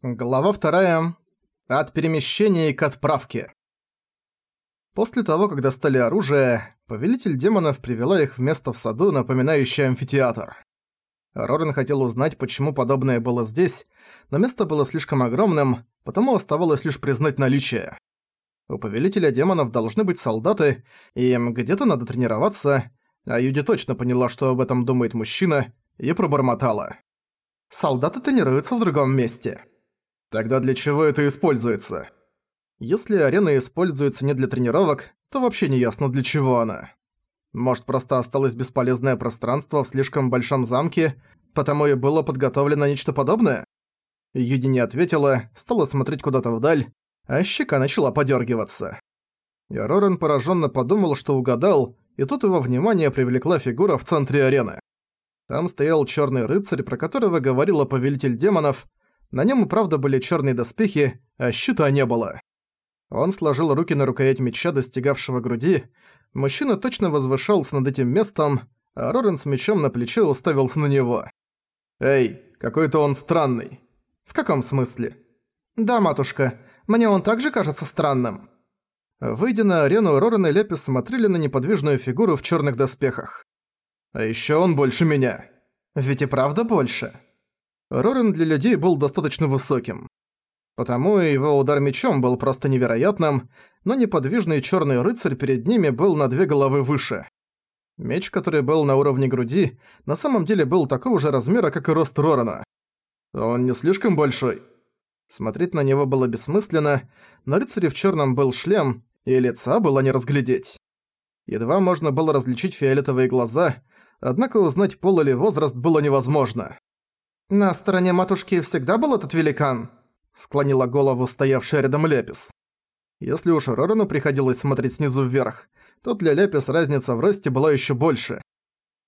Глава вторая. От перемещения к отправке. После того, как достали оружие, повелитель демонов привела их в место в саду, напоминающее амфитеатр. Рорен хотел узнать, почему подобное было здесь, но место было слишком огромным, потому оставалось лишь признать наличие. У повелителя демонов должны быть солдаты, и им где-то надо тренироваться, а Юди точно поняла, что об этом думает мужчина, и пробормотала. «Солдаты тренируются в другом месте». Тогда для чего это используется? Если арена используется не для тренировок, то вообще не ясно для чего она. Может, просто осталось бесполезное пространство в слишком большом замке, потому и было подготовлено нечто подобное? Юди не ответила, стала смотреть куда-то вдаль, а щека начала подергиваться. Рорен пораженно подумал, что угадал, и тут его внимание привлекла фигура в центре арены. Там стоял черный рыцарь, про которого говорила повелитель демонов, на нем и правда были черные доспехи, а щита не было. Он сложил руки на рукоять меча, достигавшего груди. Мужчина точно возвышался над этим местом, а Рорен с мечом на плече уставился на него. «Эй, какой-то он странный». «В каком смысле?» «Да, матушка, мне он также кажется странным». Выйдя на арену, Рорен и Лепис смотрели на неподвижную фигуру в черных доспехах. «А еще он больше меня». «Ведь и правда больше». Рорен для людей был достаточно высоким. Потому его удар мечом был просто невероятным, но неподвижный черный рыцарь перед ними был на две головы выше. Меч, который был на уровне груди, на самом деле был такого же размера, как и рост Рорена. Он не слишком большой. Смотреть на него было бессмысленно, на рыцаре в черном был шлем, и лица было не разглядеть. Едва можно было различить фиолетовые глаза, однако узнать пол или возраст было невозможно. «На стороне матушки всегда был этот великан?» Склонила голову стоявшая рядом Лепис. Если уж Рорану приходилось смотреть снизу вверх, то для Лепис разница в росте была еще больше.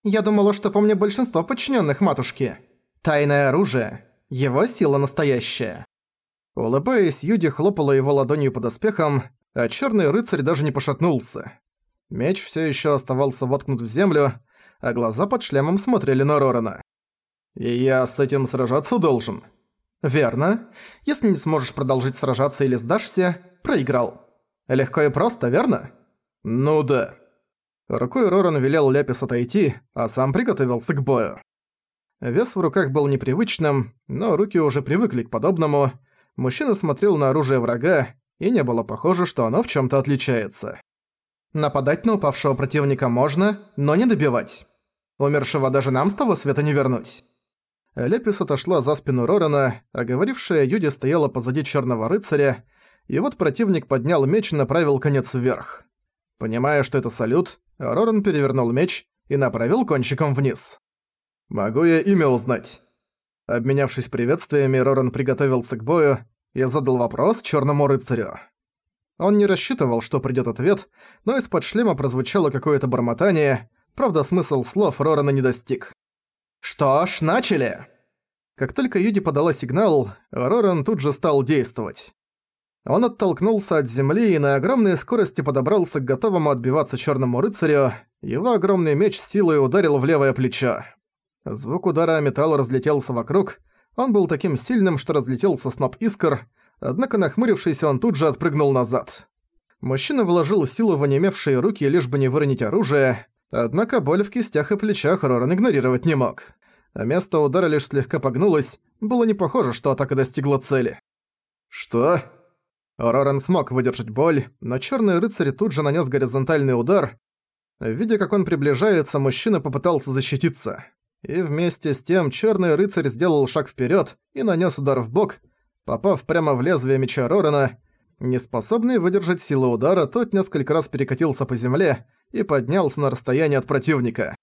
«Я думала, что помню большинство подчиненных матушки. Тайное оружие. Его сила настоящая». Улыбаясь, Юди хлопала его ладонью под доспехом, а черный рыцарь даже не пошатнулся. Меч все еще оставался воткнут в землю, а глаза под шлемом смотрели на Рорана. И я с этим сражаться должен. Верно. Если не сможешь продолжить сражаться или сдашься, проиграл. Легко и просто, верно? Ну да. Рукой Роран велел Ляпис отойти, а сам приготовился к бою. Вес в руках был непривычным, но руки уже привыкли к подобному. Мужчина смотрел на оружие врага, и не было похоже, что оно в чем то отличается. Нападать на упавшего противника можно, но не добивать. Умершего даже нам с того света не вернуть. Лепис отошла за спину Рорана, а говорившая Юди стояла позади Черного Рыцаря, и вот противник поднял меч и направил конец вверх. Понимая, что это салют, Роран перевернул меч и направил кончиком вниз. «Могу я имя узнать?» Обменявшись приветствиями, Роран приготовился к бою и задал вопрос Черному Рыцарю. Он не рассчитывал, что придёт ответ, но из-под шлема прозвучало какое-то бормотание, правда смысл слов Рорана не достиг. «Что ж, начали!» Как только Юди подала сигнал, Роран тут же стал действовать. Он оттолкнулся от земли и на огромной скорости подобрался к готовому отбиваться черному рыцарю, его огромный меч силой ударил в левое плечо. Звук удара металла разлетелся вокруг, он был таким сильным, что разлетелся сноп искр, однако нахмурившийся он тут же отпрыгнул назад. Мужчина вложил силу в онемевшие руки, лишь бы не выронить оружие, Однако боль в кистях и плечах Роран игнорировать не мог. А место удара лишь слегка погнулось, было не похоже, что атака достигла цели. «Что?» Роран смог выдержать боль, но Черный Рыцарь тут же нанес горизонтальный удар. Видя, как он приближается, мужчина попытался защититься. И вместе с тем Черный Рыцарь сделал шаг вперед и нанес удар в бок, попав прямо в лезвие меча Рорана. Неспособный выдержать силу удара, тот несколько раз перекатился по земле, и поднялся на расстояние от противника.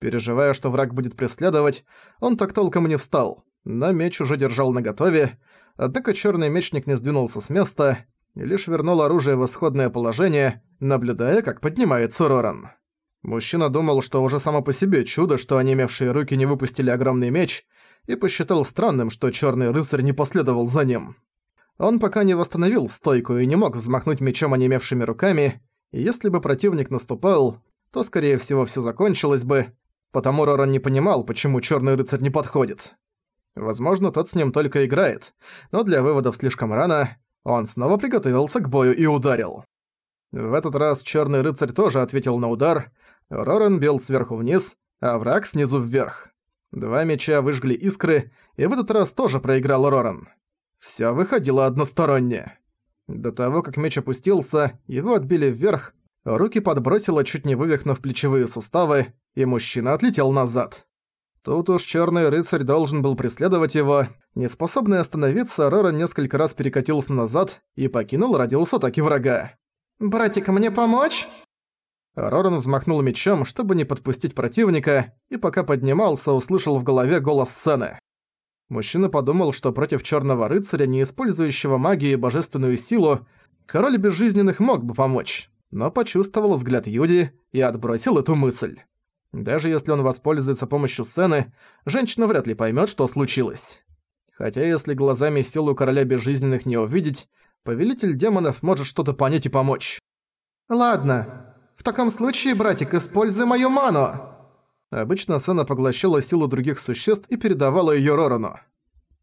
Переживая, что враг будет преследовать, он так толком и не встал, но меч уже держал наготове, однако черный мечник не сдвинулся с места и лишь вернул оружие в исходное положение, наблюдая, как поднимается Роран. Мужчина думал, что уже само по себе чудо, что онемевшие руки не выпустили огромный меч, и посчитал странным, что черный рыцарь не последовал за ним. Он пока не восстановил стойку и не мог взмахнуть мечом онемевшими руками, если бы противник наступал, то, скорее всего, все закончилось бы, потому Роран не понимал, почему Черный Рыцарь не подходит. Возможно, тот с ним только играет, но для выводов слишком рано, он снова приготовился к бою и ударил. В этот раз Черный Рыцарь тоже ответил на удар, Роран бил сверху вниз, а враг снизу вверх. Два меча выжгли искры, и в этот раз тоже проиграл Роран. Всё выходило односторонне. До того, как меч опустился, его отбили вверх, руки подбросило, чуть не вывихнув плечевые суставы, и мужчина отлетел назад. Тут уж Черный Рыцарь должен был преследовать его. Неспособный остановиться, Роран несколько раз перекатился назад и покинул радиус атаки врага. «Братик, мне помочь?» Роран взмахнул мечом, чтобы не подпустить противника, и пока поднимался, услышал в голове голос сцены. Мужчина подумал, что против Черного Рыцаря, не использующего магию и божественную силу, король безжизненных мог бы помочь, но почувствовал взгляд Юди и отбросил эту мысль. Даже если он воспользуется помощью сцены, женщина вряд ли поймет, что случилось. Хотя если глазами силу короля безжизненных не увидеть, повелитель демонов может что-то понять и помочь. «Ладно. В таком случае, братик, используй мою ману!» Обычно Сена поглощала силу других существ и передавала её Рорану.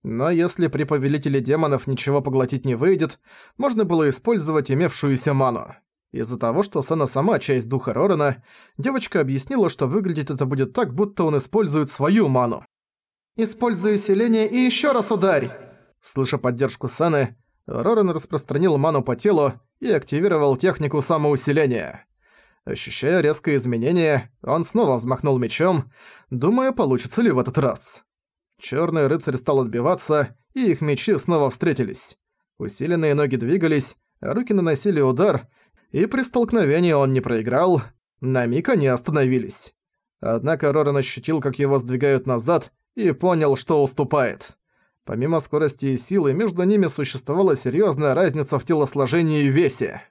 Но если при повелителе демонов ничего поглотить не выйдет, можно было использовать имевшуюся ману. Из-за того, что Сена сама часть духа Рорана, девочка объяснила, что выглядеть это будет так, будто он использует свою ману. «Используй усиление и ещё раз ударь!» Слыша поддержку Сены, Роран распространил ману по телу и активировал технику самоусиления. Ощущая резкое изменение, он снова взмахнул мечом, думая, получится ли в этот раз. Чёрный рыцарь стал отбиваться, и их мечи снова встретились. Усиленные ноги двигались, а руки наносили удар, и при столкновении он не проиграл, на миг они остановились. Однако Роран ощутил, как его сдвигают назад, и понял, что уступает. Помимо скорости и силы, между ними существовала серьезная разница в телосложении и весе.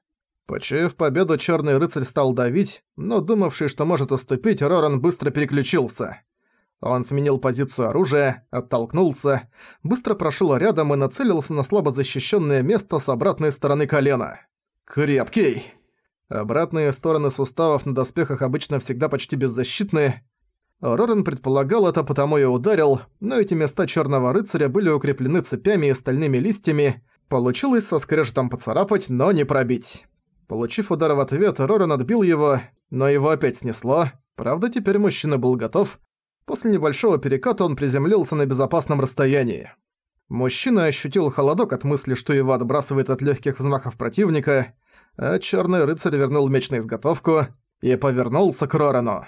Почуяв победу, Черный Рыцарь стал давить, но думавший, что может уступить, Роран быстро переключился. Он сменил позицию оружия, оттолкнулся, быстро прошел рядом и нацелился на слабо защищенное место с обратной стороны колена. Крепкий. Обратные стороны суставов на доспехах обычно всегда почти беззащитны. Рорен предполагал это, потому и ударил, но эти места Черного Рыцаря были укреплены цепями и стальными листьями. Получилось со скрежетом поцарапать, но не пробить. Получив удар в ответ, Рорен отбил его, но его опять снесло. Правда, теперь мужчина был готов. После небольшого переката он приземлился на безопасном расстоянии. Мужчина ощутил холодок от мысли, что его отбрасывает от легких взмахов противника, а черный рыцарь вернул меч на изготовку и повернулся к Рорану.